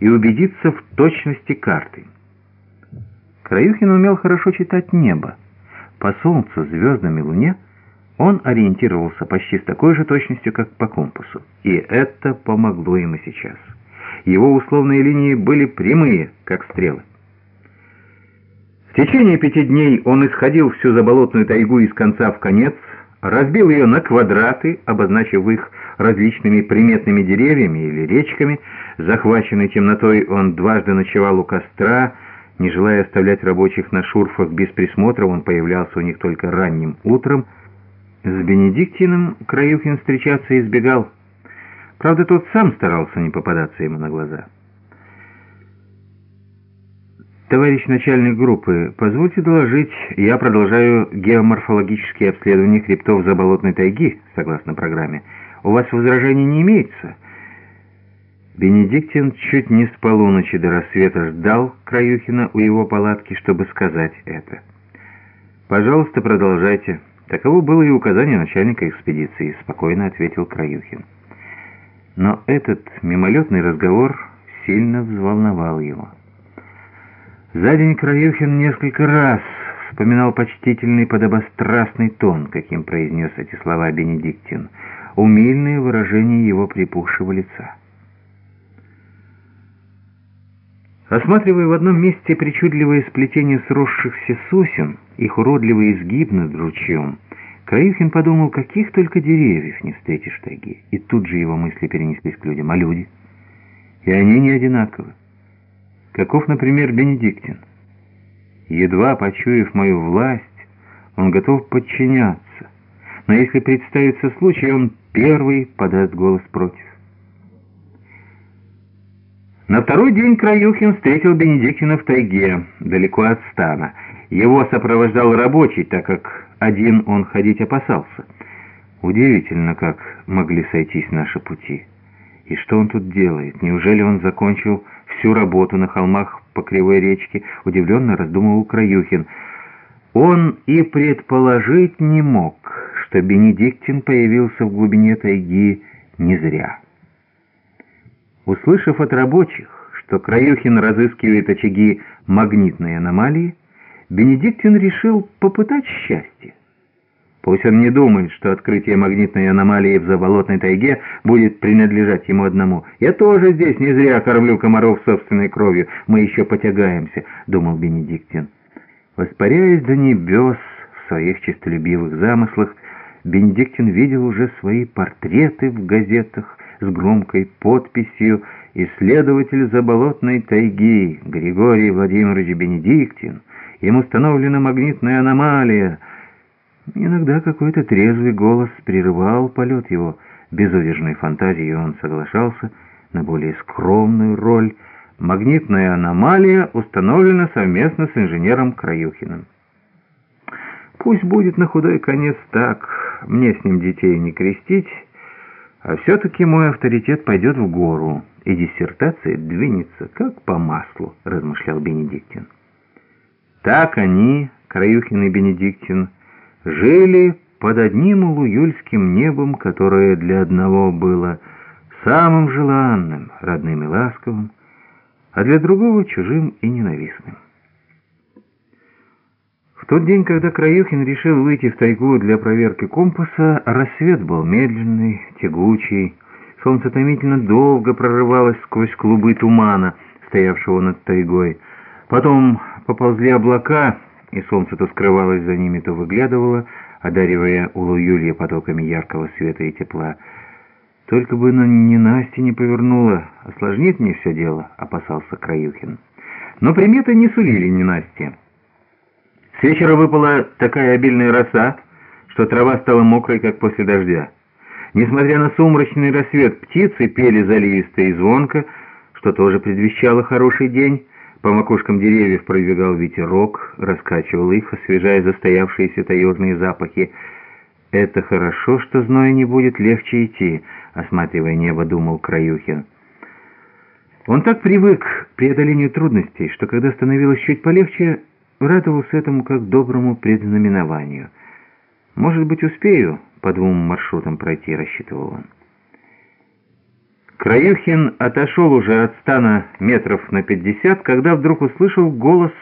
и убедиться в точности карты. Краюхин умел хорошо читать небо. По солнцу, звездам и луне он ориентировался почти с такой же точностью, как по компасу. И это помогло ему сейчас. Его условные линии были прямые, как стрелы. В течение пяти дней он исходил всю заболотную тайгу из конца в конец, разбил ее на квадраты, обозначив их различными приметными деревьями или речками. Захваченный темнотой он дважды ночевал у костра, не желая оставлять рабочих на шурфах без присмотра, он появлялся у них только ранним утром. С Бенедиктином Краюхин встречаться избегал. Правда, тот сам старался не попадаться ему на глаза. «Товарищ начальник группы, позвольте доложить, я продолжаю геоморфологические обследования хребтов заболотной тайги, согласно программе. У вас возражений не имеется?» Бенедиктин чуть не с полуночи до рассвета ждал Краюхина у его палатки, чтобы сказать это. «Пожалуйста, продолжайте. Таково было и указание начальника экспедиции», — спокойно ответил Краюхин. Но этот мимолетный разговор сильно взволновал его. За день Краюхин несколько раз вспоминал почтительный подобострастный тон, каким произнес эти слова Бенедиктин, умильное выражение его припухшего лица. Осматривая в одном месте причудливое сплетение сросшихся сосен, их уродливый изгиб над ручьем, Краюхин подумал, каких только деревьев не встретишь в тайге. И тут же его мысли перенеслись к людям. А люди? И они не одинаковы. Каков, например, Бенедиктин? Едва почуяв мою власть, он готов подчиняться. Но если представится случай, он первый подаст голос против. На второй день Краюхин встретил Бенедиктина в тайге, далеко от стана. Его сопровождал рабочий, так как один он ходить опасался. Удивительно, как могли сойтись наши пути. И что он тут делает? Неужели он закончил всю работу на холмах по кривой речке? Удивленно раздумывал Краюхин. Он и предположить не мог, что Бенедиктин появился в глубине тайги не зря. Услышав от рабочих, что Краюхин разыскивает очаги магнитной аномалии, Бенедиктин решил попытать счастье. Пусть он не думает, что открытие магнитной аномалии в заболотной тайге будет принадлежать ему одному. «Я тоже здесь не зря кормлю комаров собственной кровью. Мы еще потягаемся», — думал Бенедиктин. Воспаряясь до небес в своих честолюбивых замыслах, Бенедиктин видел уже свои портреты в газетах, с громкой подписью «Исследователь заболотной тайги Григорий Владимирович Бенедиктин. Им установлена магнитная аномалия». Иногда какой-то трезвый голос прерывал полет его безудержной фантазии, и он соглашался на более скромную роль. Магнитная аномалия установлена совместно с инженером Краюхиным. Пусть будет на худой конец так, мне с ним детей не крестить, а все-таки мой авторитет пойдет в гору, и диссертация двинется как по маслу, размышлял Бенедиктин. Так они, Краюхин и Бенедиктин, жили под одним улуюльским небом, которое для одного было самым желанным, родным и ласковым, а для другого чужим и ненавистным. В тот день, когда Краюхин решил выйти в тайгу для проверки компаса, рассвет был медленный, тягучий. Солнце томительно долго прорывалось сквозь клубы тумана, стоявшего над тайгой. Потом поползли облака, и солнце то скрывалось за ними, то выглядывало, одаривая Улу-Юлья потоками яркого света и тепла. «Только бы не Настя не повернула, осложнит мне все дело», — опасался Краюхин. Но приметы не сулили не Насте. С вечера выпала такая обильная роса, что трава стала мокрой, как после дождя. Несмотря на сумрачный рассвет, птицы пели заливисто и звонко, что тоже предвещало хороший день. По макушкам деревьев пробегал ветерок, раскачивал их, освежая застоявшиеся таежные запахи. «Это хорошо, что зноя не будет легче идти», — осматривая небо, думал Краюхин. Он так привык к преодолению трудностей, что когда становилось чуть полегче, радовался этому как доброму предзнаменованию. «Может быть, успею по двум маршрутам пройти», — рассчитывал он. Краюхин отошел уже от стана метров на пятьдесят, когда вдруг услышал голос